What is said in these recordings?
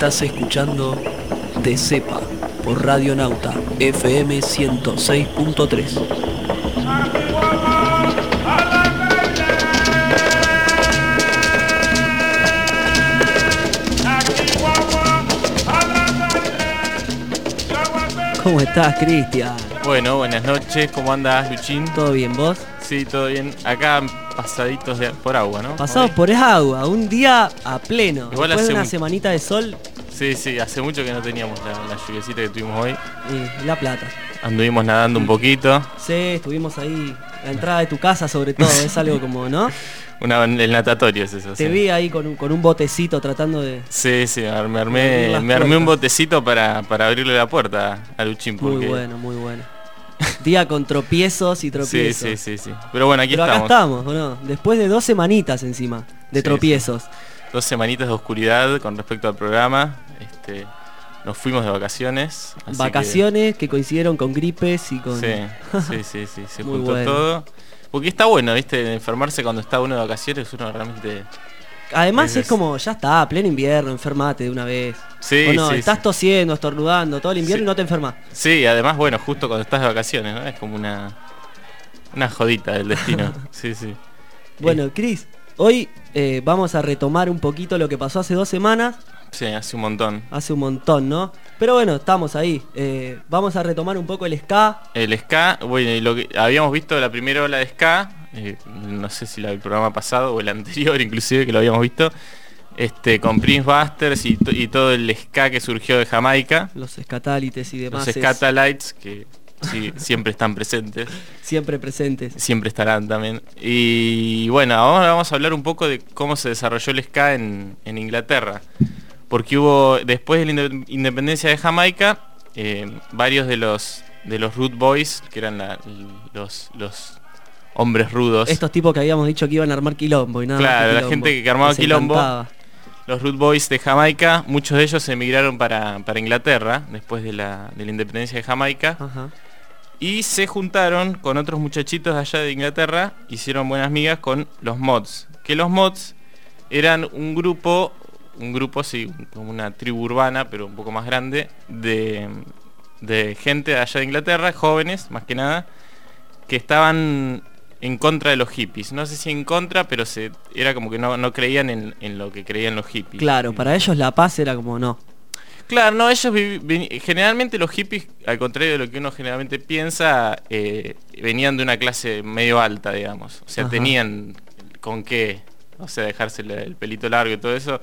Estás escuchando De Cepa por Radio Nauta FM 106.3. ¿Cómo estás, Cristian? Bueno, buenas noches, ¿cómo andas, Luchín? ¿Todo bien, vos? Sí, todo bien. Acá pasaditos de- por agua, ¿no? Pasados por agua, un día a pleno. Igual Después de hace una un- semanita de sol Sí, sí, hace mucho que no teníamos la, la lluviecita que tuvimos hoy. y La Plata. Anduvimos nadando un poquito. Sí, estuvimos ahí, la entrada de tu casa sobre todo, es algo como, ¿no? Una, el natatorio es eso. Te sí. vi ahí con un, con un botecito tratando de... Sí, sí, me armé, me armé un botecito para, para abrirle la puerta a Luchín. Muy Porque... bueno, muy bueno. Día con tropiezos y Sí, tropiezos. sí, sí, sí. Pero bueno, aquí Pero acá estamos. estamos, ¿o no? Después de dos semanitas encima de Sí, tropiezos. Dos semanitas de oscuridad con respecto al programa. Este, nos fuimos de vacaciones. que- Vacaciones que... coincidieron con gripes y con... Sí, sí, sí, sí, se Muy juntó bueno. todo. Porque está bueno, viste, enfermarse cuando está uno de vacaciones, uno realmente... Además Es- es como, ya está, pleno invierno, enfermate de una vez. Sí, o no, sí, estás sí. tosiendo, estornudando todo el invierno y no te enfermas. Sí, además, bueno, justo cuando estás de vacaciones, ¿no? Es como una... Una jodita del destino. Sí, sí. Bueno, Cris, hoy eh, vamos a retomar un poquito lo que pasó hace dos semanas, Sí, hace un montón. hace un montón, ¿no? Pero bueno, estamos ahí. Eh, vamos a retomar un poco el ska. El ska, bueno, lo que habíamos visto la primera ola de ska, eh, no sé si la del programa pasado o el anterior inclusive que lo habíamos visto, este, con Prince Busters y, to- y todo el ska que surgió de Jamaica, Los escatálites y demás. los es Scatalites que sí, siempre están presentes. siempre presentes. siempre estarán también. Y bueno, ahora vamos a hablar un poco de cómo se desarrolló el ska en, en Inglaterra. Porque hubo, después de la inde- independencia de Jamaica, eh, varios de los de los Root Boys, que eran la- los, los hombres rudos, Estos tipos que habíamos dicho que iban a armar quilombo y nada. Claro, que la gente que armaba Les quilombo. encantaba. los Root Boys de Jamaica, muchos de ellos emigraron para, para Inglaterra después de la, de la independencia de Jamaica. Ajá. Y se juntaron con otros muchachitos de allá de Inglaterra, hicieron buenas migas con los mods. Que los mods eran un grupo, un grupo, sí, como una tribu urbana, pero un poco más grande, de, de gente de allá de Inglaterra, jóvenes más que nada, que estaban en contra de los hippies. No sé si en contra, pero se, era como que no, no creían en, en lo que creían los hippies. Claro, para ellos la paz era como no. Claro, no, ellos generalmente los hippies, al contrario de lo que uno generalmente piensa, eh, venían de una clase medio alta, digamos. O sea, Ajá. tenían con qué, o sea, dejarse el pelito largo y todo eso.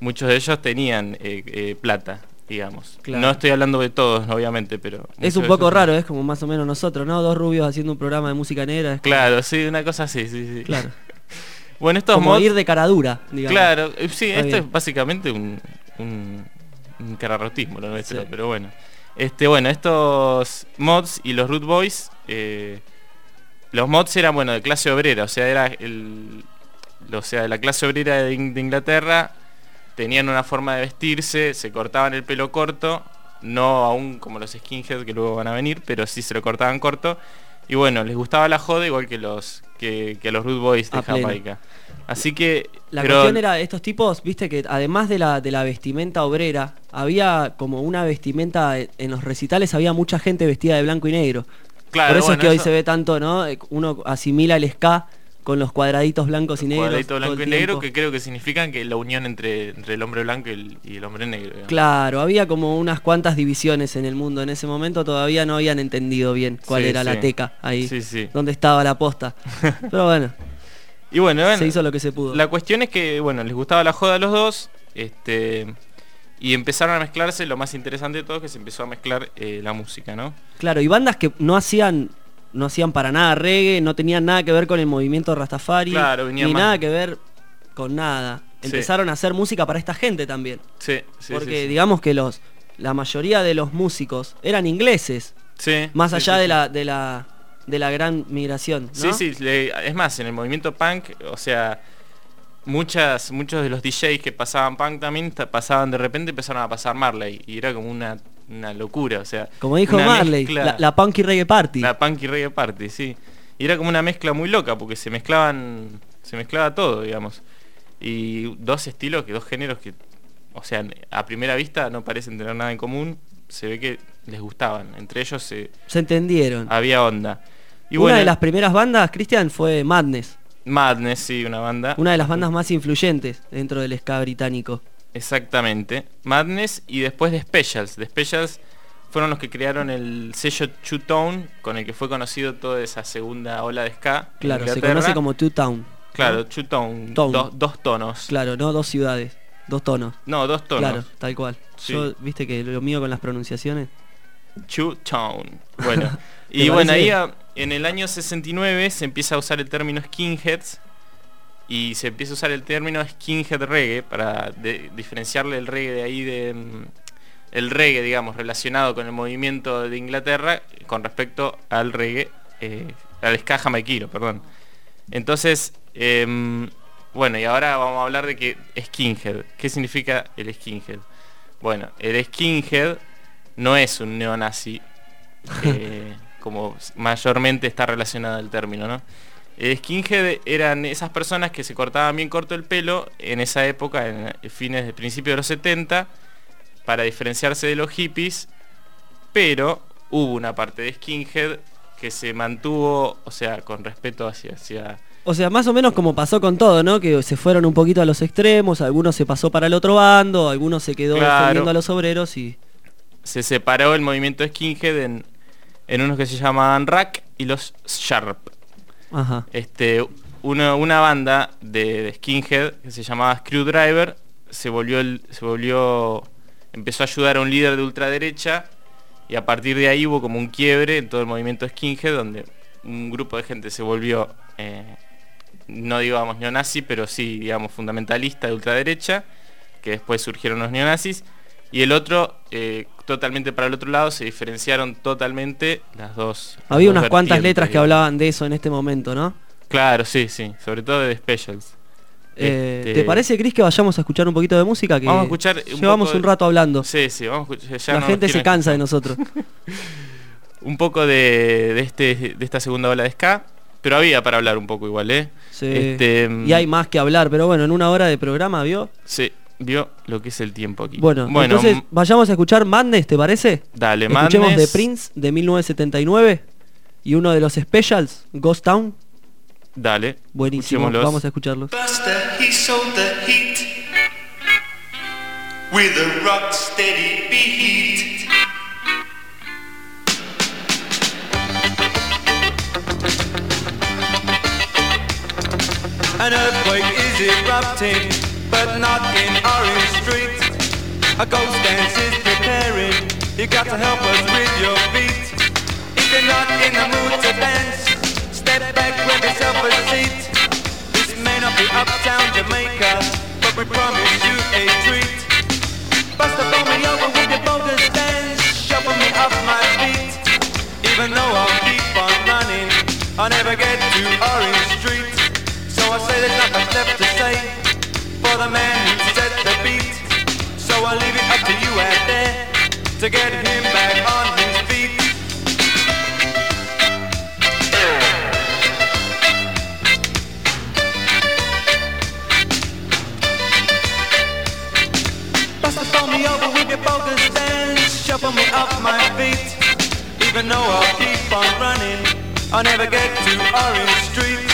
Muchos de ellos tenían eh, eh, plata, digamos. Claro. No estoy hablando de todos, obviamente, pero... Es un poco raro, es como más o menos nosotros, ¿no? Dos rubios haciendo un programa de música negra. como- Claro, sí, una cosa así, sí, sí. Claro. Bueno, estos Como mods... ir de cara dura, digamos. Claro, eh, sí, Está esto bien. es básicamente un, un, un cararrotismo lo nuestro, Sí. pero bueno. Este, bueno, estos mods y los root boys, eh, los mods eran bueno de clase obrera, o sea, era el, o sea, de la clase obrera de, In- de Inglaterra, tenían una forma de vestirse, se cortaban el pelo corto, no aún como los skinheads que luego van a venir, pero sí se lo cortaban corto. Y bueno, les gustaba la joda igual que los que, que los root boys de A pleno. Jamaica. Así que La pero- cuestión era, estos tipos, viste que además de la, de la vestimenta obrera, había como una vestimenta, en los recitales había mucha gente vestida de blanco y negro. Claro, Por eso bueno, es que hoy eso- se ve tanto, ¿no? Uno asimila el ska con los cuadraditos blancos y negros. cuadradito blanco y negro que creo que significan que la unión entre, entre el hombre blanco y el, y el hombre negro. digamos. Claro, había como unas cuantas divisiones en el mundo. En ese momento todavía no habían entendido bien cuál Sí, era la teca ahí, Sí, sí. dónde estaba la posta. Pero bueno, Y bueno, bueno, se hizo lo que se pudo. la cuestión es que bueno, les gustaba la joda a los dos, este y empezaron a mezclarse, lo más interesante de todo es que se empezó a mezclar eh, la música, ¿no? Claro, y bandas que no hacían no hacían para nada reggae, no tenían nada que ver con el movimiento Rastafari, Claro, ni nada que ver con nada. Sí. Empezaron a hacer música para esta gente también. Sí, sí, porque sí, digamos que los la mayoría de los músicos eran ingleses, Sí, más allá de la de la de la gran migración, ¿no? Sí, sí, es más, en el movimiento punk, o sea, muchas, muchos de los DJs que pasaban punk también ta- pasaban de repente empezaron a pasar Marley y era como una, una locura, o sea, Como dijo Marley, mezcla- la, la punky reggae party. la punk y reggae party, sí. Y era como una mezcla muy loca porque se mezclaban, se mezclaba todo, digamos. Y dos estilos, que dos géneros que o sea, a primera vista no parecen tener nada en común, se ve que les gustaban, entre ellos se, Se entendieron. había onda. Y una bueno, de las primeras bandas, Cristian, fue Madness. Madness, sí, una banda. Una de las bandas más influyentes dentro del ska británico. Exactamente. Madness y después de Specials. The Specials fueron los que crearon el sello Two Tone, con el que fue conocido toda esa segunda ola de ska. Claro, se conoce como Two Town. Claro, Two Tone, Tone. do- dos tonos. Claro, no dos ciudades, dos tonos. No, dos tonos. Claro, tal cual. Sí. Yo, viste que lo mío con las pronunciaciones. Two Tone. Bueno, ¿Te y bueno, ahí a- en el año 69 se empieza a usar el término skinheads y se empieza a usar el término skinhead reggae para de- diferenciarle el reggae de ahí de mm, el reggae, digamos, relacionado con el movimiento de Inglaterra con respecto al reggae, eh, al ska jamaiquino, perdón. Entonces, em, bueno, y ahora vamos a hablar de que skinhead. ¿Qué significa el skinhead? Bueno, el skinhead no es un neonazi, eh, como mayormente está relacionado el término, ¿no? El skinhead eran esas personas que se cortaban bien corto el pelo en esa época, en fines de principio de los 70, para diferenciarse de los hippies, pero hubo una parte de skinhead que se mantuvo, o sea, con respeto hacia, hacia O sea, más o menos como pasó con todo, ¿no? Que se fueron un poquito a los extremos, algunos se pasó para el otro bando, algunos se quedó Claro. defendiendo a los obreros y... se separó el movimiento skinhead en, en unos que se llamaban Rack y los Sharp. Ajá. Este, una, una banda de, de skinhead que se llamaba Screwdriver se volvió, el- se volvió, empezó a ayudar a un líder de ultraderecha y a partir de ahí hubo como un quiebre en todo el movimiento skinhead donde un grupo de gente se volvió, eh, no digamos neonazi, pero sí digamos fundamentalista de ultraderecha, que después surgieron los neonazis, y el otro, eh, totalmente para el otro lado, se diferenciaron totalmente las dos. las Había dos unas cuantas letras que hablaban de eso en este momento, ¿no? Claro, sí, sí, sobre todo de The Specials. Eh, Este- ¿Te parece, Cris, que vayamos a escuchar un poquito de música? Que Vamos a escuchar un Llevamos poco un rato hablando. Sí, sí, vamos a escuchar. ya La no gente se cansa de nosotros. Un poco de, de este, de esta segunda ola de ska, pero había para hablar un poco igual, ¿eh? Sí. Este, y hay más que hablar, pero bueno, en una hora de programa, ¿vio? Se vio lo que es el tiempo aquí. Bueno, bueno entonces vayamos a escuchar Madness, ¿te parece? dale, Escuchemos Madness. de Prince de 1979 y uno de los specials, Ghost Town. Dale. Buenísimo, vamos a escucharlos. Buster, he sold the heat with a rock steady beat. An earthquake is erupting, but not in Orange Street. A ghost dance is preparing. You got to help us with your feet. If you're not in the mood to dance, step back, grab yourself a seat. This may not be uptown Jamaica, but we promise you a treat. Bust the me over with your bogus dance, shuffle me off my feet. Even though I'll keep on running, I'll never get the man who set the beat. So I'll leave it up to you out there to get him back on his feet. Buster, throw me over with your bogus dance, shuffle me off my feet. Even though I'll keep on running, I'll never get to Orange Street.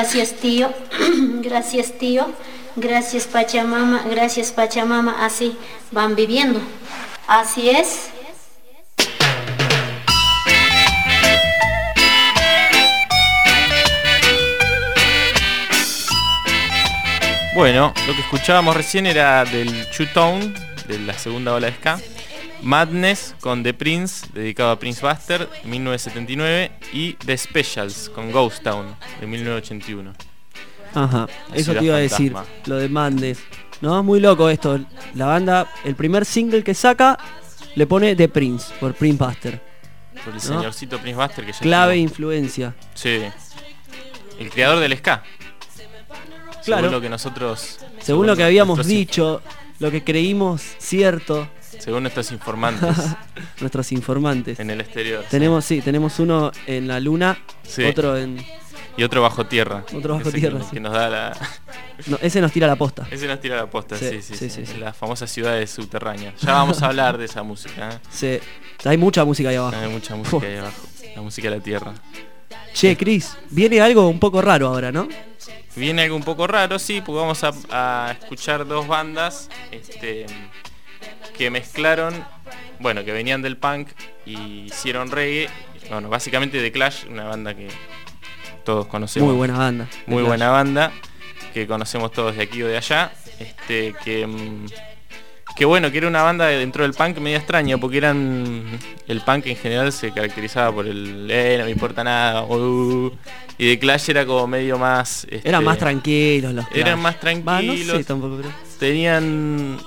Gracias tío, gracias tío, gracias Pachamama, gracias Pachamama, así van viviendo. Así es. Bueno, lo que escuchábamos recién era del Tone, de la segunda ola de ska. Madness con The Prince, dedicado a Prince Buster, 1979. Y The Specials con Ghost Town, de 1981. Ajá, eso te iba a decir, lo de Mandes. No, muy loco esto. La banda, el primer single que saca, le pone The Prince, por Prince Buster. Por el señorcito Prince Buster que ya Clave influencia. Sí. El creador del ska. Claro. Según lo que nosotros. Según lo que habíamos dicho, lo que creímos cierto, Según nuestros informantes nuestros informantes. en el exterior. sí. Tenemos, sí, tenemos uno en la luna, Sí. otro en... Y otro bajo tierra. Otro bajo Ese tierra, Que, sí. nos da la. no, ese nos tira la posta. Ese nos tira la posta, Sí, sí, sí. sí. Las famosas ciudades subterráneas. Ya vamos a hablar de esa música. ¿eh? Sí, hay mucha música ahí abajo. Hay mucha música ahí abajo. La música de la tierra. Che, Chris, viene algo un poco raro ahora, ¿no? Viene algo un poco raro, sí, porque vamos a, a escuchar dos bandas este, que mezclaron, bueno, que venían del punk y hicieron reggae. Bueno, básicamente The Clash, una banda que todos conocemos. Muy buena banda. Muy buena banda, que conocemos todos de aquí o de allá. Este, que, mm, que bueno, que era una banda dentro del punk media extraña, porque eran. El punk en general se caracterizaba por el. Eh, no me importa nada. uh", y The Clash era como medio más. este, Eran más tranquilos los Eran Clash. más no sé tranquilos. tampoco, pero- Tenían.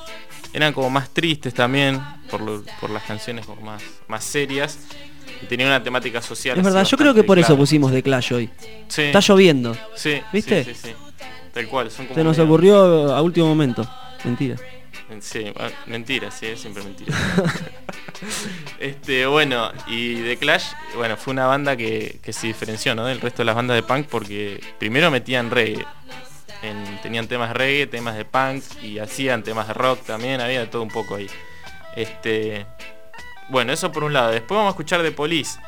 Eran como más tristes también, por, lo- por las canciones como más, más serias. Y tenían una temática social. Es verdad, yo creo que por eso pusimos The Clash hoy. Sí, Está lloviendo. sí, ¿viste? Sí, sí, sí. Tal cual, son como Se nos ocurrió a último momento. Mentira. Sí, ah, mentira, sí, siempre mentira. este, bueno, y The Clash, bueno, fue una banda que, que se diferenció ¿no? del resto de las bandas de punk porque primero metían reggae. En- tenían temas reggae, temas de punk y hacían temas de rock también, había de todo un poco ahí. Este, bueno, eso por un lado. Después vamos a escuchar The Police,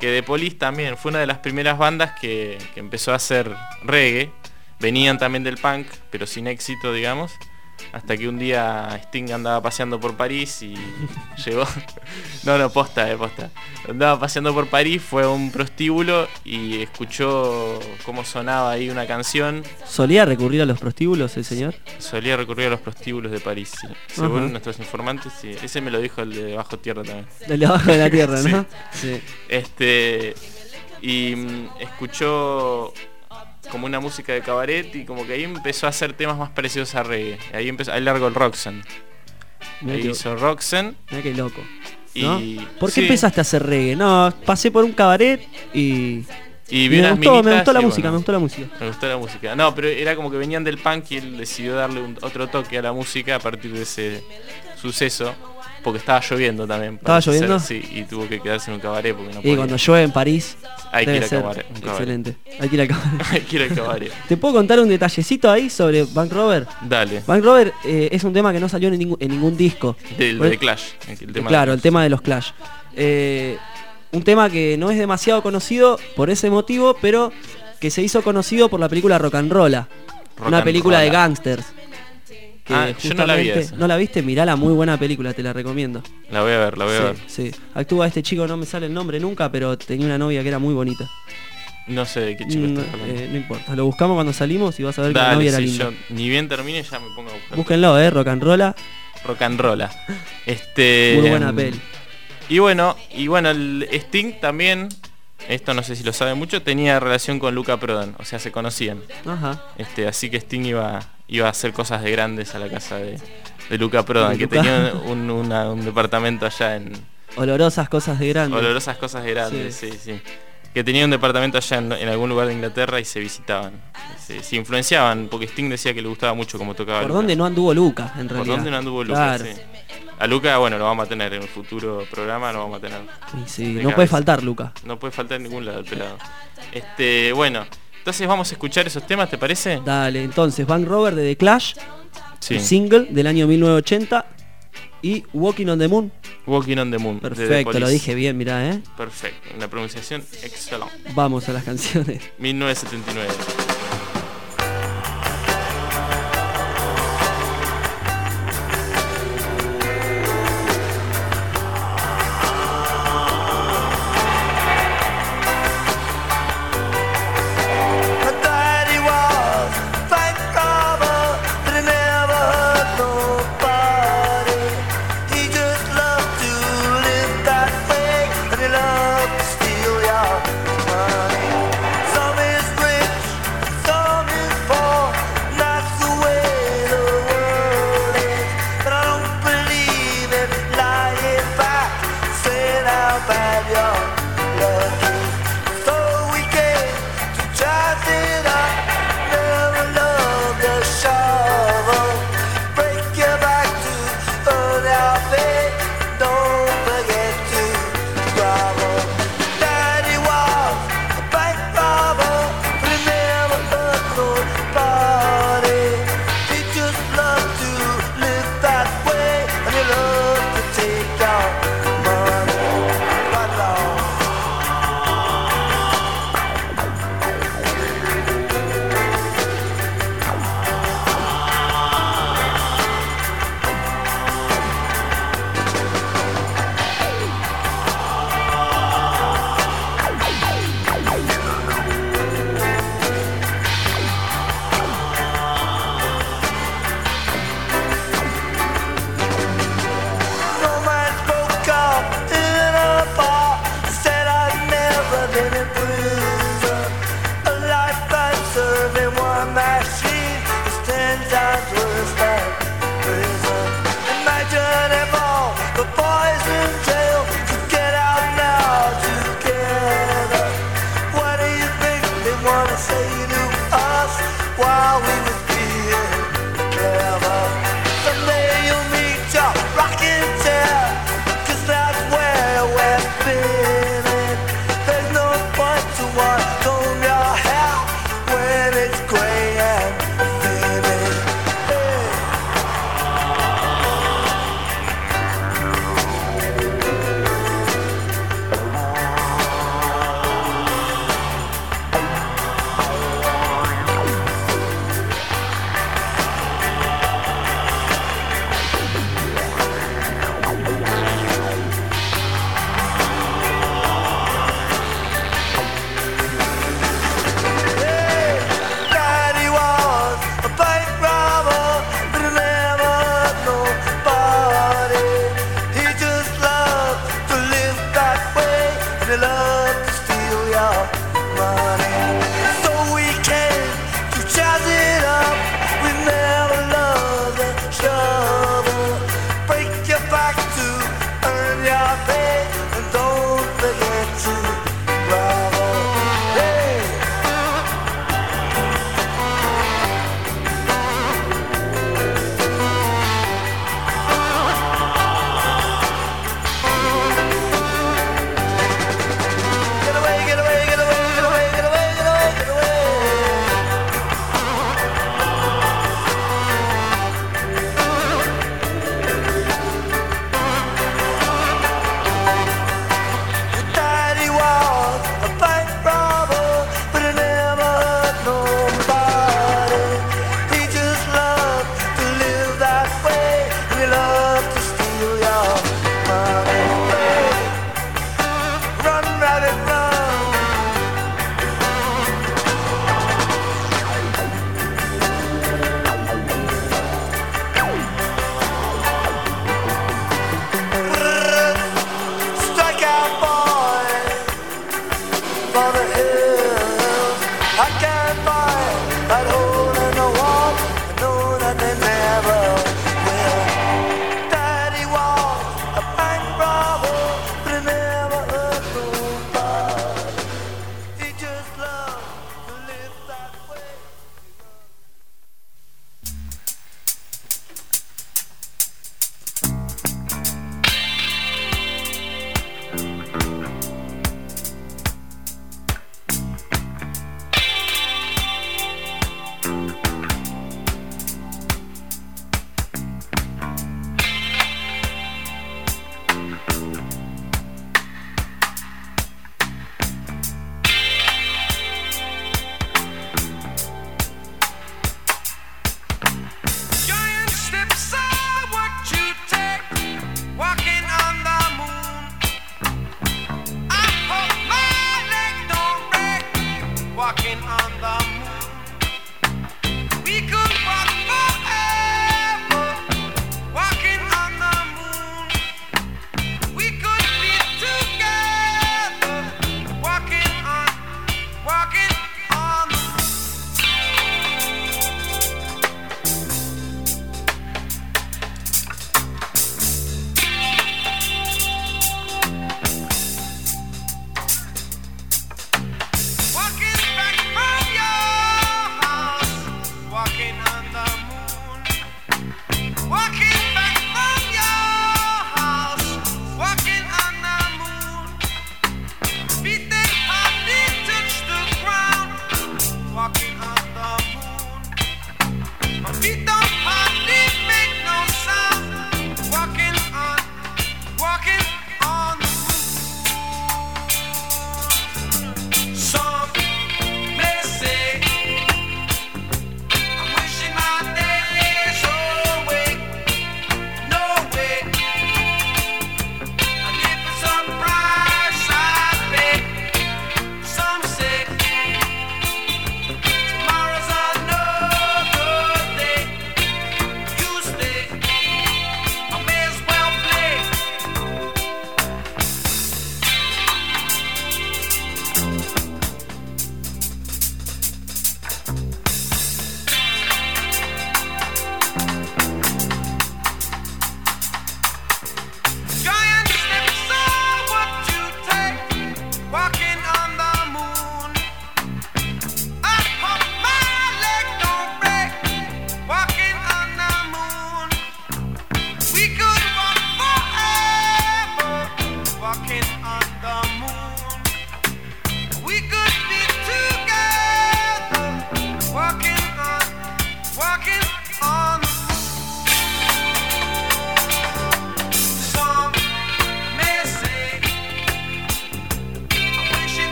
que The Police también fue una de las primeras bandas que, que empezó a hacer reggae. Venían también del punk, pero sin éxito, digamos. Hasta que un día Sting andaba paseando por París y llegó. No, no, posta, eh, posta. Andaba paseando por París, fue a un prostíbulo y escuchó cómo sonaba ahí una canción. ¿Solía recurrir a los prostíbulos el señor? Solía recurrir a los prostíbulos de París, sí. Según Ajá. nuestros informantes, sí. Ese me lo dijo el de Bajo Tierra también. Del de abajo de la tierra. ¿no? Sí. Este. Y mm, escuchó como una música de cabaret y como que ahí empezó a hacer temas más parecidos a reggae. Ahí empezó, ahí largo el Roxanne. Ahí qué, hizo Roxanne mirá qué loco. ¿no? y. ¿Por qué sí, empezaste a hacer reggae? No, pasé por un cabaret y. Y vi me, gustó, me gustó la música, bueno, me gustó la música. Me gustó la música. No, pero era como que venían del punk y él decidió darle un- otro toque a la música a partir de ese suceso. Porque estaba lloviendo también. ¿Estaba ser, lloviendo? Sí, y tuvo que quedarse en un cabaret porque no Y podía. cuando llueve en París, Hay que ir a cabaret, un cabaret. excelente. Hay que ir a cabaret. Hay que ir al cabaret. ¿Te puedo contar un detallecito ahí sobre Bank Rover? Dale. Bank Rover eh, es un tema que no salió en ningún, en ningún disco. Del de Clash. El, tema claro, de el tema de los Clash. Eh, un tema que no es demasiado conocido por ese motivo, pero que se hizo conocido por la película Rock and Rolla. Rock una and película de gangsters. Que Ah, yo no la vi esa. ¿No la viste? Mirala, muy buena película, te la recomiendo. La voy a ver, la voy a ver. Sí. Actúa este chico, no me sale el nombre nunca, pero tenía una novia que era muy bonita. No sé de qué chico Mm, estás hablando. eh, no importa, lo buscamos cuando salimos y vas a ver que la Dale, novia era sí, linda. yo ni bien termine ya me pongo a buscar. Búsquenlo, eh, rock and rolla, Rock and rolla. Este. muy buena mm, peli. Y bueno, y bueno, el Sting también, esto no sé si lo sabe mucho, tenía relación con Luca Prodan, o sea, se conocían. Ajá. Este, así que Sting iba, iba a hacer cosas de grandes a la casa de, de Luca Prodan, De que Luca. tenía un, una- un departamento allá en Olorosas cosas de grande. olorosas cosas de grandes, sí, sí. Que tenía un departamento allá en, en algún lugar de Inglaterra y se visitaban. Se, se influenciaban, porque Sting decía que le gustaba mucho cómo tocaba ¿Por Luca. dónde no anduvo Luca, en realidad? ¿Por dónde no anduvo Luca? Claro. Sí. A Luca, bueno, lo vamos a tener en un futuro programa, lo vamos a tener. Sí, no cabeza. puede faltar Luca. No puede faltar en ningún lado el pelado. Este, bueno, entonces vamos a escuchar esos temas, ¿te parece? Dale, entonces, Bank Rover de The Clash, Sí. single del año 1980 y Walking on the Moon. Walking on the Moon. de Perfecto, lo dije bien, mirá, ¿eh? Perfecto, una pronunciación excelente. Vamos a las canciones. 1979.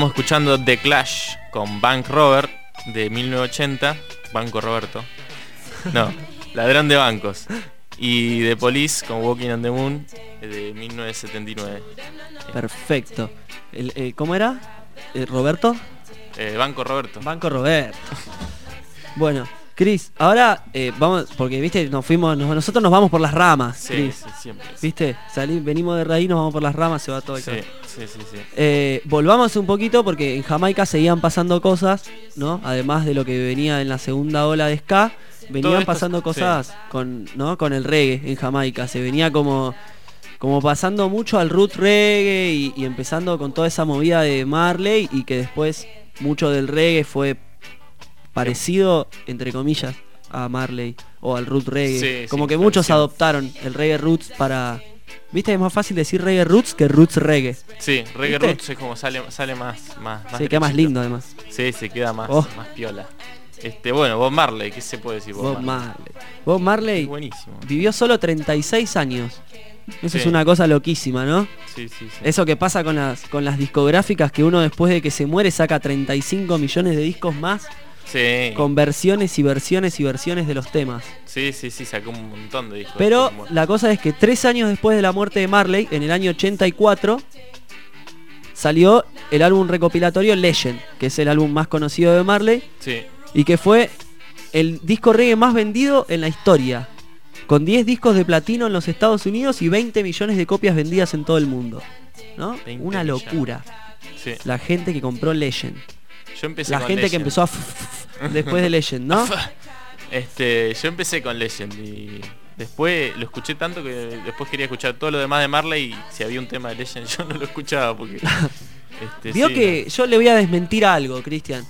Estábamos escuchando The Clash con Bank Robert de 1980. Banco Roberto. No, ladrón de bancos. Y The Police con Walking on the Moon de 1979. Perfecto. El, eh, ¿Cómo era? Eh, ¿Roberto? Eh, Banco Roberto. Banco Roberto. Bueno, Cris, ahora eh, vamos, porque viste, nos fuimos, nos- nosotros nos vamos por las ramas, Sí, Cris. sí, siempre. ¿Viste? Salí, venimos de raíz, nos vamos por las ramas, se va todo el Sí, sí, sí, sí. Eh, volvamos un poquito porque en Jamaica seguían pasando cosas, ¿no? Además de lo que venía en la segunda ola de ska, venían pasando cosas con, ¿no? con el reggae en Jamaica. Se venía como, como pasando mucho al root reggae y, y empezando con toda esa movida de Marley y que después mucho del reggae fue parecido, entre comillas, a Marley o al root reggae. Sí, como sí, que muchos adoptaron el reggae roots para... ¿Viste? Es más fácil decir reggae roots que roots reggae. Sí, Reggae ¿Viste? Roots es como sale, sale más, más, más Se queda más lindo además. Sí, se queda más, Oh. más piola. Este, bueno, Bob Marley, ¿qué se puede decir Bob, Bob Marley? Marley. Bob Marley buenísimo. vivió solo 36 años. Eso es una cosa loquísima, ¿no? Sí, sí, sí. Eso que pasa con las, con las discográficas que uno después de que se muere saca 35 millones de discos más Sí, con versiones y versiones y versiones de los temas. sí, sí, sí, sacó un montón de discos. Pero la cosa es que tres años después de la muerte de Marley, en el año 84, salió el álbum recopilatorio Legend, que es el álbum más conocido de Marley Sí, y que fue el disco reggae más vendido en la historia, con 10 discos de platino en los Estados Unidos y 20 millones de copias vendidas en todo el mundo. ¿No? 20 Una locura. sí. La gente que compró Legend. Yo empecé La con gente que empezó a después de Legend, ¿no? Este, yo empecé con Legend y después lo escuché tanto que después quería escuchar todo lo demás de Marley y si había un tema de Legend yo no lo escuchaba porque este, Vio sí, que yo le voy a desmentir algo, Cristian.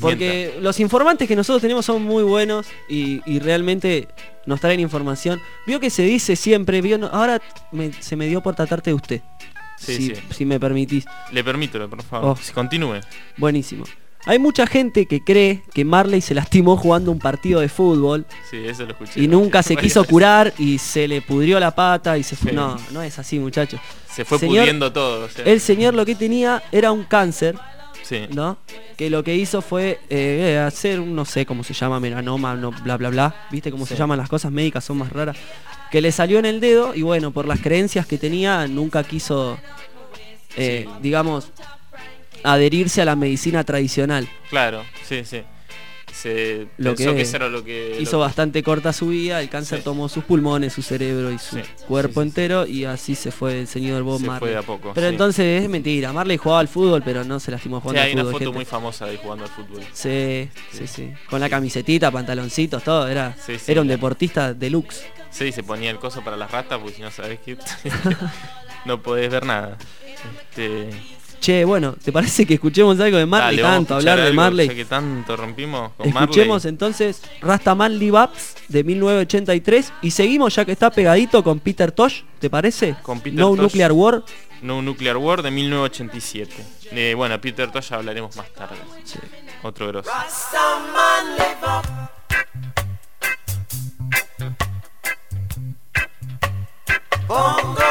Porque los informantes que nosotros tenemos son muy buenos y, y realmente nos traen información. Vio que se dice siempre, vio, no- ahora me- se me dio por tratarte de usted. Sí, si, sí. si me permitís. le permito, por favor. Oh. Si continúe. Buenísimo. Hay mucha gente que cree que Marley se lastimó jugando un partido de fútbol Sí, eso lo escuché. y nunca se quiso curar y se le pudrió la pata y se fue. Sí. No, no es así, muchachos. Se fue Señor- pudiendo todo. o sea, El señor lo que tenía era un cáncer, sí. ¿no? Que lo que hizo fue eh, hacer, un- no sé cómo se llama, melanoma, no, bla, bla, bla. ¿Viste cómo se llaman las cosas médicas? Son más raras. Que le salió en el dedo y bueno, por las creencias que tenía, nunca quiso, eh, digamos, adherirse a la medicina tradicional. Claro, sí, sí. Se Lo pensó que que, eso era lo que Hizo lo- bastante corta su vida, el cáncer Sí. tomó sus pulmones, su cerebro y su Sí, cuerpo sí, entero y así se fue el señor Bob Se Marley. fue de a poco, pero entonces es mentira, Marley jugaba al fútbol, pero no se lastimó jugando hay al una fútbol. foto gente. muy famosa de jugando al fútbol. Sí, sí, sí. Con la camisetita, pantaloncitos, todo. Era, era un deportista deluxe. Sí, se ponía el coso para las rastas porque si no sabes que no podés ver nada. Este, Che, bueno, ¿te parece que escuchemos algo de Marley? dale, tanto, hablar de algo, Marley. ya que tanto rompimos con Escuchemos Marley. entonces Rastaman Live Ups de 1983 y seguimos ya que está pegadito con Peter Tosh, ¿te parece? Con Peter no Tosh. Nuclear War. No Nuclear War de 1987. Eh, bueno, Peter Tosh ya hablaremos más tarde. Sí. Otro grosso. Bongo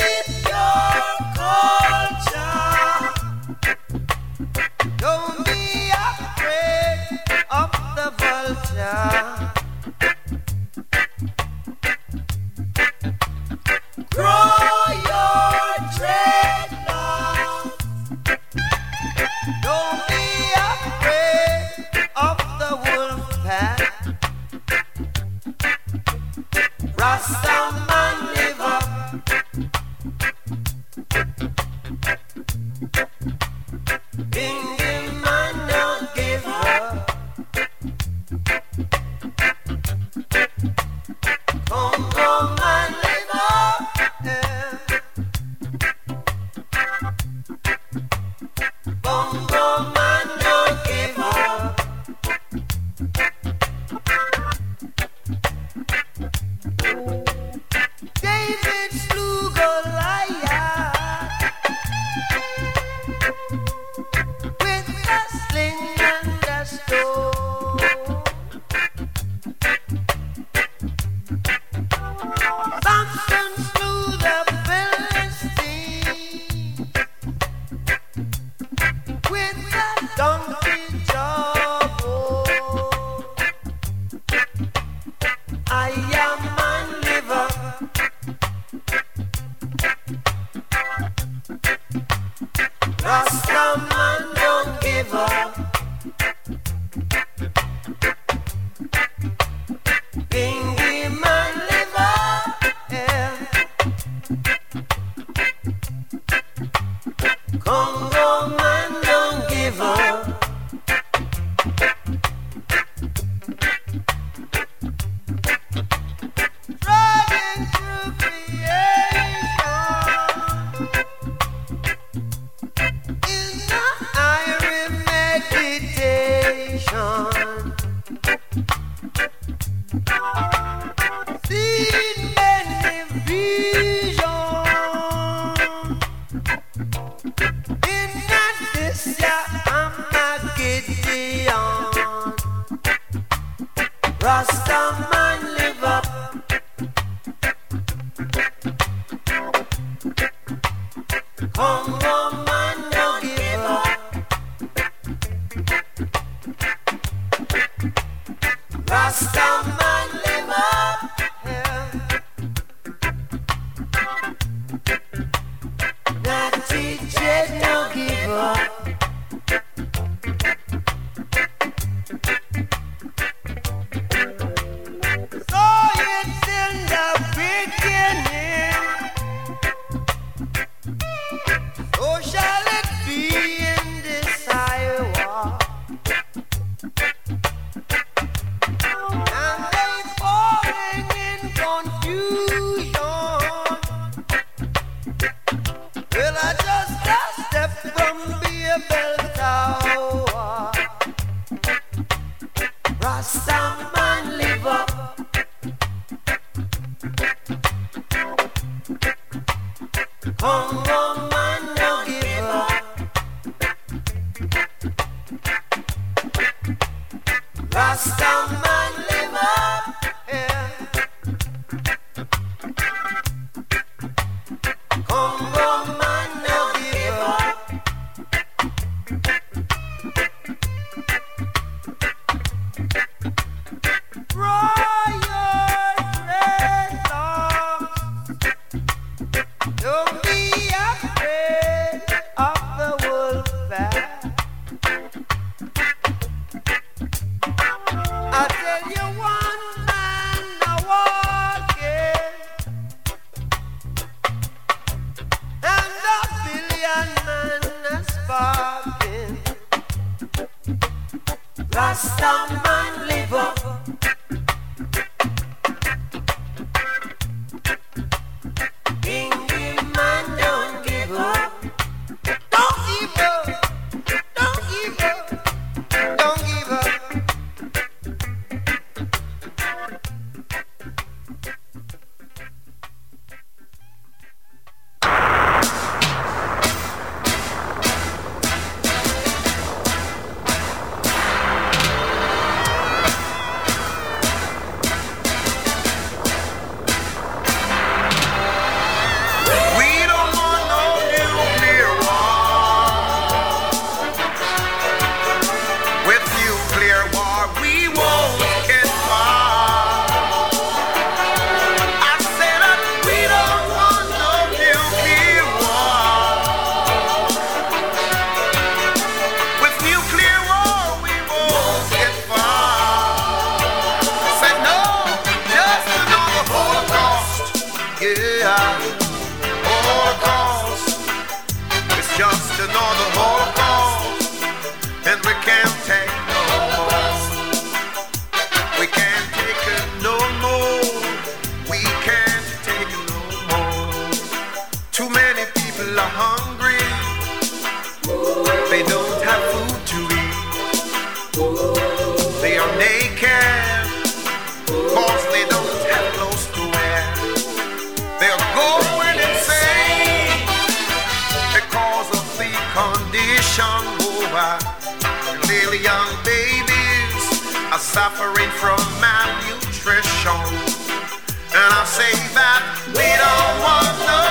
Pro! Rastaman. Rasta man suffering from malnutrition. And I say that we don't want no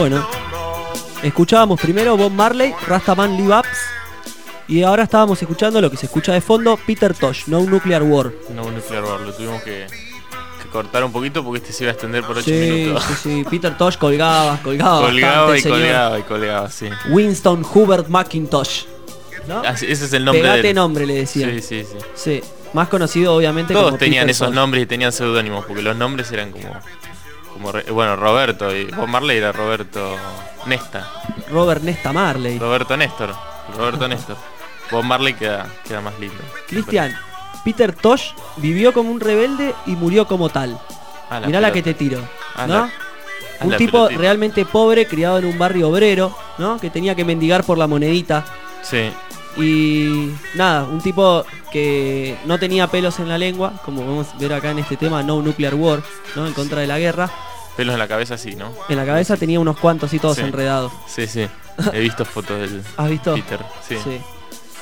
Bueno. Escuchábamos primero Bob Marley, Rastaman Live Ups. Y ahora estábamos escuchando lo que se escucha de fondo, Peter Tosh, No Nuclear War. No Nuclear War, lo tuvimos que, que cortar un poquito porque este se iba a extender por 8 Sí, minutos. sí, sí. Peter Tosh colgaba, colgaba. colgaba bastante, y señor. colgaba y colgaba, sí. Winston Hubert McIntosh. ¿no? Así- ese es el nombre Pegate de él. nombre, le decían. Sí, sí, sí. Sí, más conocido obviamente Todos como tenían Peter esos Tosh. nombres y tenían seudónimos, porque los nombres eran como. Como bueno, Roberto y Bob Marley era Roberto Nesta. Robert Nesta Marley. Roberto Néstor. Roberto Néstor. Bob Marley queda, queda más lindo. Cristian, Peter Tosh vivió como un rebelde y murió como tal. Ah, Mirá la que te tiro, Ah, ¿no? la- Un la tipo pelotita. realmente pobre, criado en un barrio obrero, ¿no? Que tenía que mendigar por la monedita. Sí, Y nada, un tipo que no tenía pelos en la lengua, como vamos a ver acá en este tema, No Nuclear War, ¿no? En contra de la guerra. pelos en la cabeza sí, ¿no? En la cabeza tenía unos cuantos y todos Sí. enredados. Sí, sí. He visto fotos del ¿Has visto? Peter. Sí.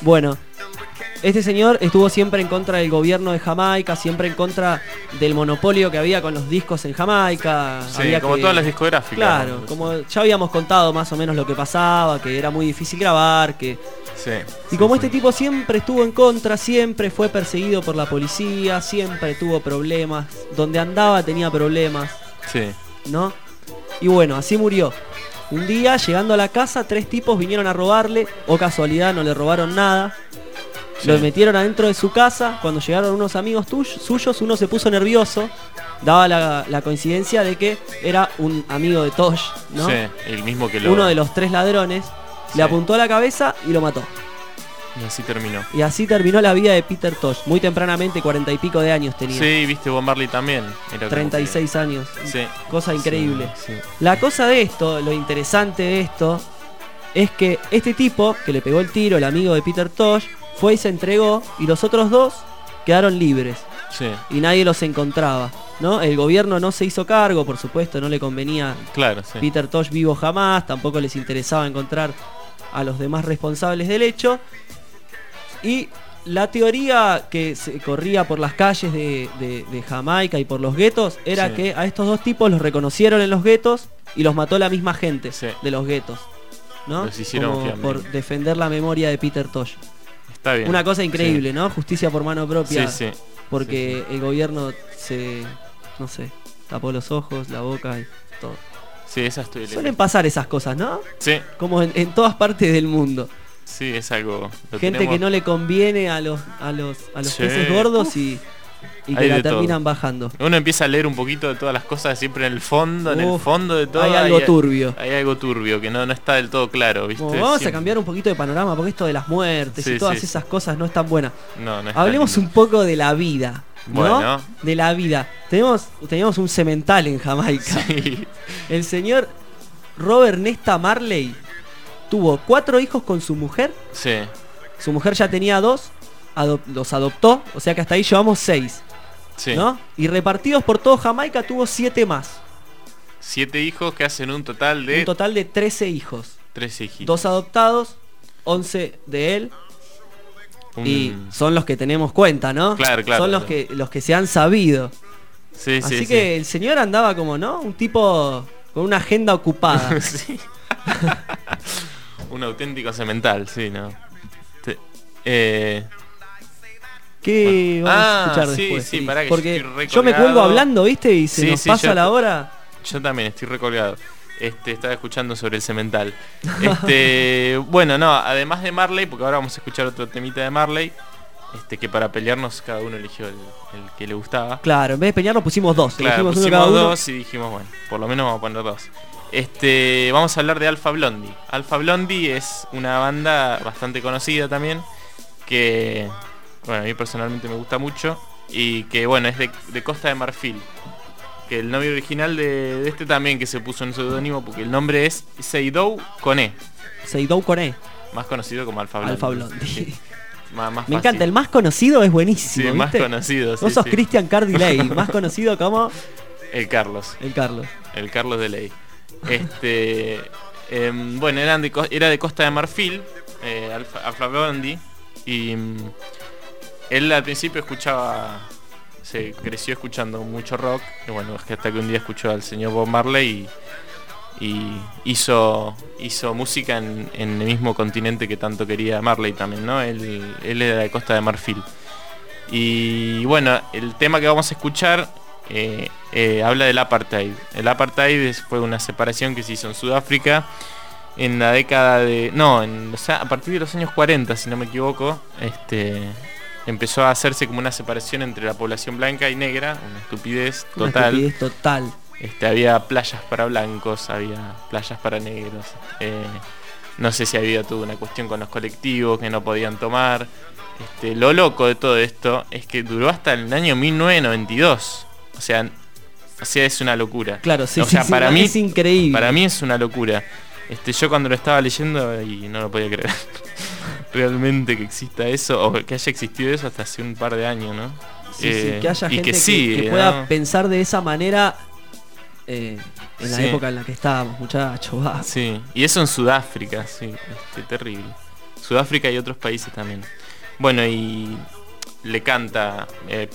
Bueno, este señor estuvo siempre en contra del gobierno de Jamaica, siempre en contra del monopolio que había con los discos en Jamaica. Sí, Había como que- todas las discográficas. Claro, como ya habíamos contado más o menos lo que pasaba, que era muy difícil grabar, que Sí. y como sí. este tipo siempre estuvo en contra, siempre fue perseguido por la policía, siempre tuvo problemas, donde andaba tenía problemas, Sí. ¿no? Y bueno, así murió. Un día, llegando a la casa, tres tipos vinieron a robarle, o casualidad no le robaron nada. Sí. Lo metieron adentro de su casa, cuando llegaron unos amigos tuyos- suyos, uno se puso nervioso, daba la, la coincidencia de que era un amigo de Tosh, ¿no? Sí, el mismo que lo. Uno de los tres ladrones, Sí. le apuntó a la cabeza y lo mató. Y así terminó. Y así terminó la vida de Peter Tosh. Muy tempranamente, cuarenta y pico de años tenía. Sí, viste Bob Marley también. Era como 36 años. que- Sí. Cosa increíble. Sí, sí. La cosa de esto, lo interesante de esto, es que este tipo que le pegó el tiro, el amigo de Peter Tosh, fue y se entregó y los otros dos quedaron libres Sí, y nadie los encontraba. ¿no? El gobierno no se hizo cargo, por supuesto, no le convenía claro, sí. Peter Tosh vivo jamás, tampoco les interesaba encontrar a los demás responsables del hecho. Y la teoría que se corría por las calles de, de- de Jamaica y por los guetos era Sí. que a estos dos tipos los reconocieron en los guetos y los mató la misma gente Sí. de los guetos. ¿no? Los hicieron Como fiambre. por defender la memoria de Peter Tosh. Está bien. Una cosa increíble, ¿no? Justicia por mano propia. Sí, sí. Porque el gobierno se, no sé, tapó los ojos, la boca y todo. Sí, esa estoy Suelen pasar esas cosas, ¿no? Sí, Como en, en todas partes del mundo. sí, es algo. Gente tenemos- que no le conviene a los a los a los peces gordos y, y que Hay la todo. terminan bajando. Uno empieza a leer un poquito de todas las cosas siempre en el fondo, en el fondo de todo. hay algo turbio. Hay algo turbio que no, no está del todo claro, ¿viste? Como, vamos a cambiar un poquito de panorama porque esto de las muertes Sí, y todas sí, esas cosas no están buenas. No, no Hablemos lindo. un poco de la vida. ¿no? Bueno. De la vida. Tenemos, teníamos un cemental en Jamaica. Sí. El señor Robert Nesta Marley tuvo cuatro hijos con su mujer. Sí, Su mujer ya tenía dos. Adop- los adoptó. O sea que hasta ahí llevamos seis. sí. ¿no? Y repartidos por todo Jamaica tuvo siete más. Siete hijos que hacen un total de Un total de 13 hijos. tres hijitos. Dos adoptados, 11 de él. Un- Y son los que tenemos cuenta, ¿no? Claro, claro, Son los claro. que, los que se han sabido. Sí, sí, Así sí. que el señor andaba como, ¿no? Un tipo con una agenda ocupada. Un auténtico cemental, sí, ¿no? Te- eh, ¿Qué vamos Ah, a escuchar sí, después? sí, pará que Porque yo me cuelgo hablando, ¿viste? Y se Sí, nos sí, pasa yo- la hora. yo también estoy recolgado. Este, estaba escuchando sobre el cemental. Este, bueno, no, además de Marley, porque ahora vamos a escuchar otro temita de Marley, este, que para pelearnos cada uno eligió el, el que le gustaba. Claro, en vez de peñarnos pusimos dos. Claro, elegimos uno pusimos cada uno. dos y dijimos, bueno, por lo menos vamos a poner dos. Este, vamos a hablar de Alpha Blondie. Alpha Blondie es una banda bastante conocida también, que bueno, a mí personalmente me gusta mucho y que bueno, es de, de Costa de Marfil. Que el nombre original de, de este también que se puso en seudónimo porque el nombre es Seidou Kone, Seidou Kone, más conocido como Alpha Blondie. Alfa Blondie. Sí, más- más Me fácil. encanta, el más conocido es buenísimo. Sí, más ¿viste? conocido, sí, Vos sos sí. Christian Cardiley, más conocido como El Carlos. el Carlos. El Carlos de Ley. Este, em, bueno, eran de, era de Costa de Marfil, eh, Alfa, Alfa Blondie, y mm, él al principio escuchaba, se creció escuchando mucho rock, y bueno, es que hasta que un día escuchó al señor Bob Marley y, hizo, hizo música en, en el mismo continente que tanto quería Marley también, ¿no? Él, él era de Costa de Marfil. Y bueno, el tema que vamos a escuchar eh, eh, habla del apartheid. El apartheid fue una separación que se hizo en Sudáfrica en la década de... No, en, o sea, a partir de los años 40, si no me equivoco, este, empezó a hacerse como una separación entre la población blanca y negra, una estupidez Una total. estupidez total. Este, había playas para blancos, había playas para negros. eh, no sé si había toda una cuestión con los colectivos que no podían tomar. Este, lo loco de todo esto es que duró hasta el año 1992. O sea, o sea es una locura. Claro, sí, o sea, sí, para mí es increíble. Para mí es una locura. Este, yo cuando lo estaba leyendo y no lo podía creer. Realmente que exista eso o que haya existido eso hasta hace un par de años, ¿no? Sí, sí, Eh, que haya y gente que sí, que pueda pensar de esa manera eh, en la época en la que estábamos, muchachos. va. Sí, y eso en Sudáfrica, sí, este, terrible. Sudáfrica y otros países también. Bueno, y le canta, eh,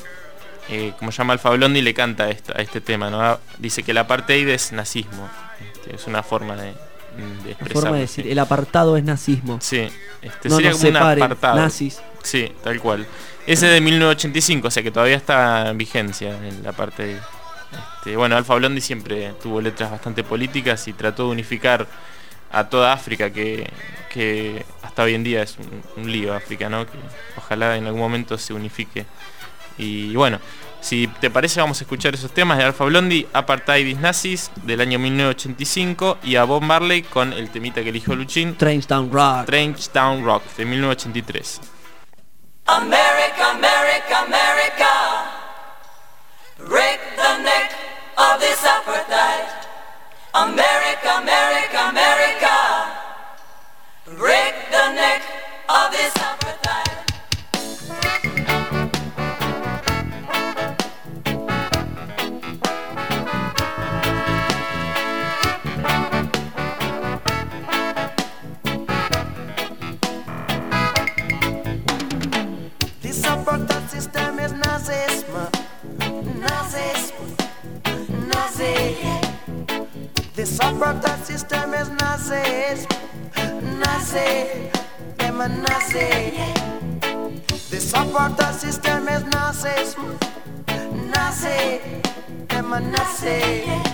como llama Alfa Blondi, le canta a este tema, ¿no? Dice que el apartheid es nazismo. Este, es una forma de, de La forma de decir, el apartado es nazismo. Sí, este, no sería nos como un apartado. nazis. Sí, tal cual. Ese de 1985, o sea que todavía está en vigencia en la parte de... Este, bueno, Alfa Blondi siempre tuvo letras bastante políticas y trató de unificar a toda África, que, que hasta hoy en día es un, un lío África, ¿no? Que ojalá en algún momento se unifique. Y bueno, si te parece vamos a escuchar esos temas de Alfa Blondi, Apartheid is Nazis del año 1985 y a Bob Marley con el temita que eligió Luchín, Trains Down Rock. Trench Town Rock de 1983. America, America, America. Break the neck of this apartheid. America, America, America. This apartheid system is Nazism. Nazi. Them a Nazi. This apartheid system is Nazism. Nazi. Them a Nazi.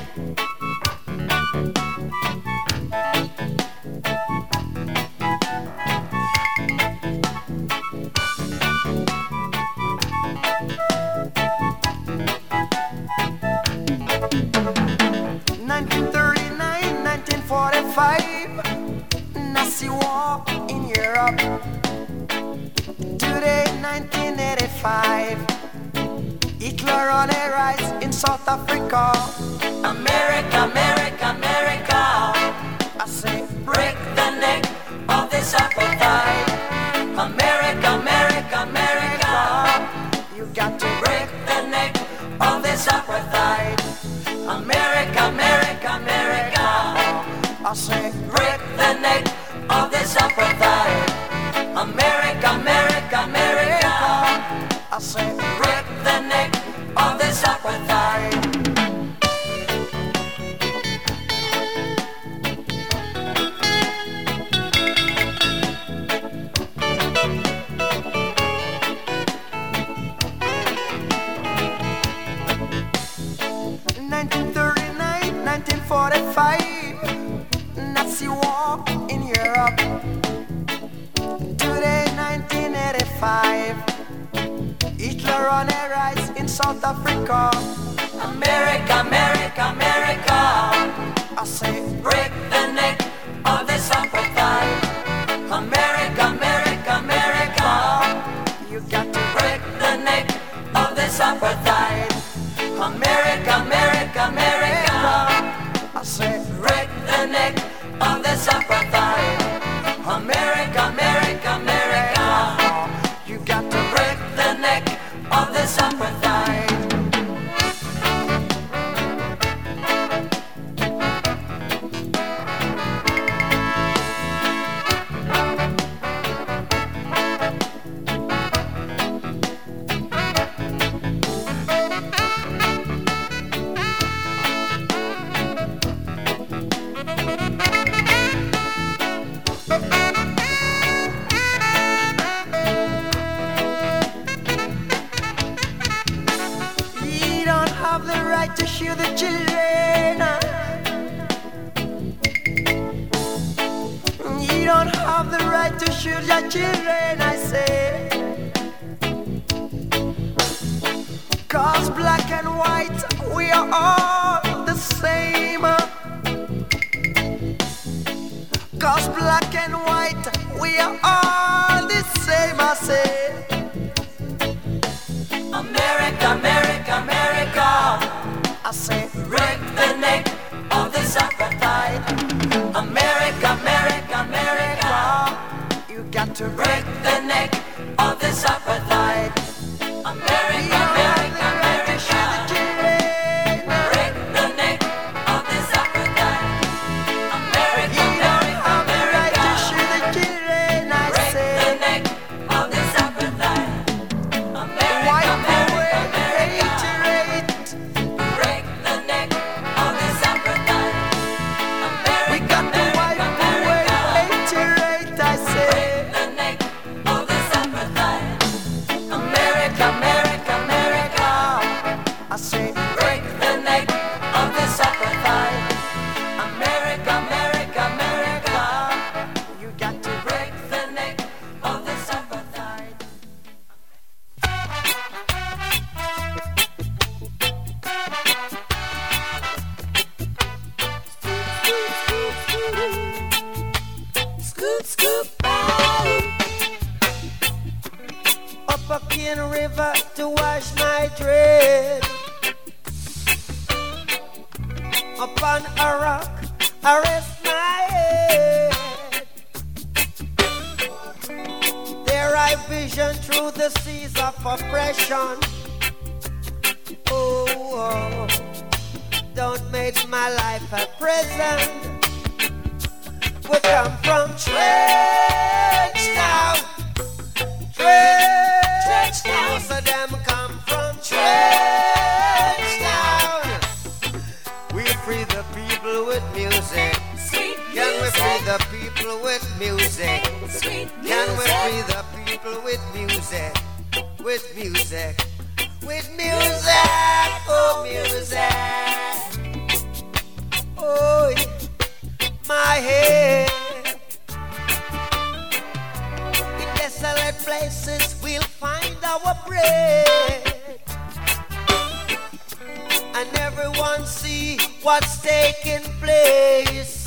and everyone see what's taking place.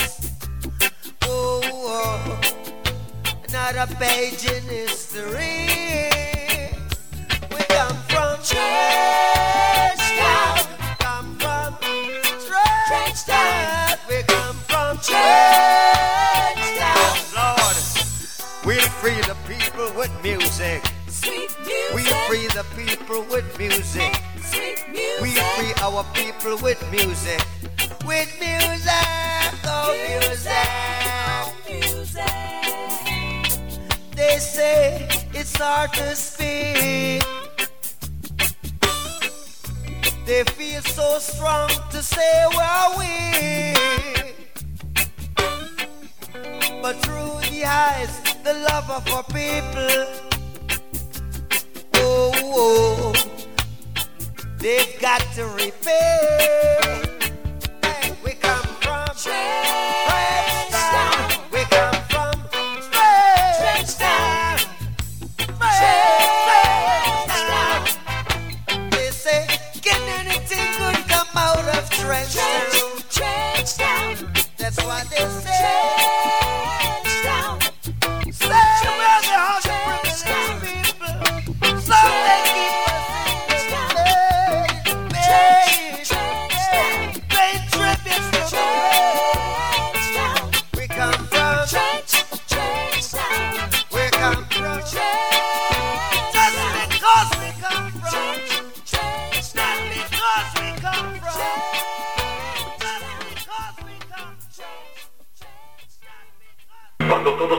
Oh, oh another page in history. We come from Trenchtown. Come from Trenchtown. We come from Trenchtown. Lord, we free the people with music. Sweet music. We free the people with music. Music. We free our people with music. With music, oh music. music. They say it's hard to speak. They feel so strong to say we. But through the eyes, the love of our people. Oh, oh, oh. They've got to repair. We come from We come from They say, can anything good come out of That's what they say.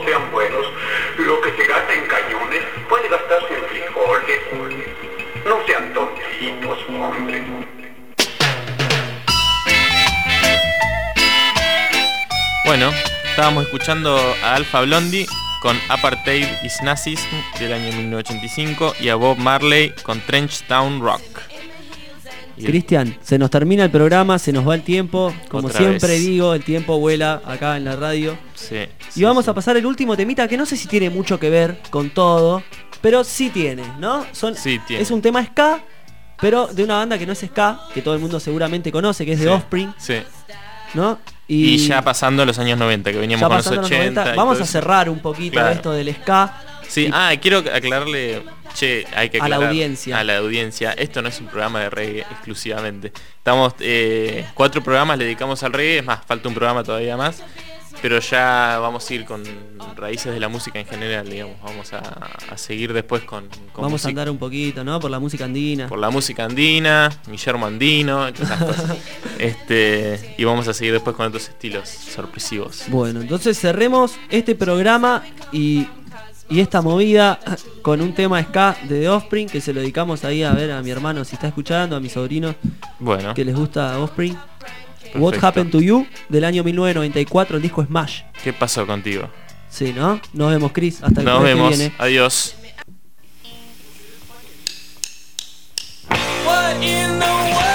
Sean buenos, lo que se gasta en cañones puede gastarse en frijoles. No sean tontitos, hombre. Bueno, estábamos escuchando a Alpha Blondie con Apartheid is Nazism del año 1985 y a Bob Marley con Trench Town Rock. Cristian, se nos termina el programa, se nos va el tiempo. Como Otra siempre vez. digo, el tiempo vuela acá en la radio. sí, Y sí, vamos sí. a pasar el último temita que no sé si tiene mucho que ver con todo, pero sí tiene, ¿no? Son, Sí tiene. Es un tema ska, pero de una banda que no es ska, que todo el mundo seguramente conoce, que es The Offspring, Sí. ¿no? Y, ya pasando los años 90, que veníamos con los pasando 80. los 90, y vamos a cerrar un poquito Claro. esto del ska. Sí, ah, quiero aclararle, che, hay que A la aclarar audiencia. A la audiencia, esto no es un programa de reggae exclusivamente. Estamos, eh, cuatro programas le dedicamos al reggae, es más, falta un programa todavía más. Pero ya vamos a ir con raíces de la música en general, digamos. Vamos a, a seguir después con, con Vamos a andar un poquito, ¿no? Por la música andina. por la música andina, Guillermo Andino, esas cosas. Este, y vamos a seguir después con otros estilos sorpresivos. Bueno, entonces cerremos este programa y, y esta movida con un tema ska de The Offspring que se lo dedicamos ahí a ver a mi hermano si está escuchando, a mis sobrinos Bueno, que les gusta Offspring. What. Happened to You del año 1994, el disco Smash. ¿qué pasó contigo? Sí, ¿no? Nos vemos, Chris. Hasta el Nos que vemos. viene. Adiós. What in the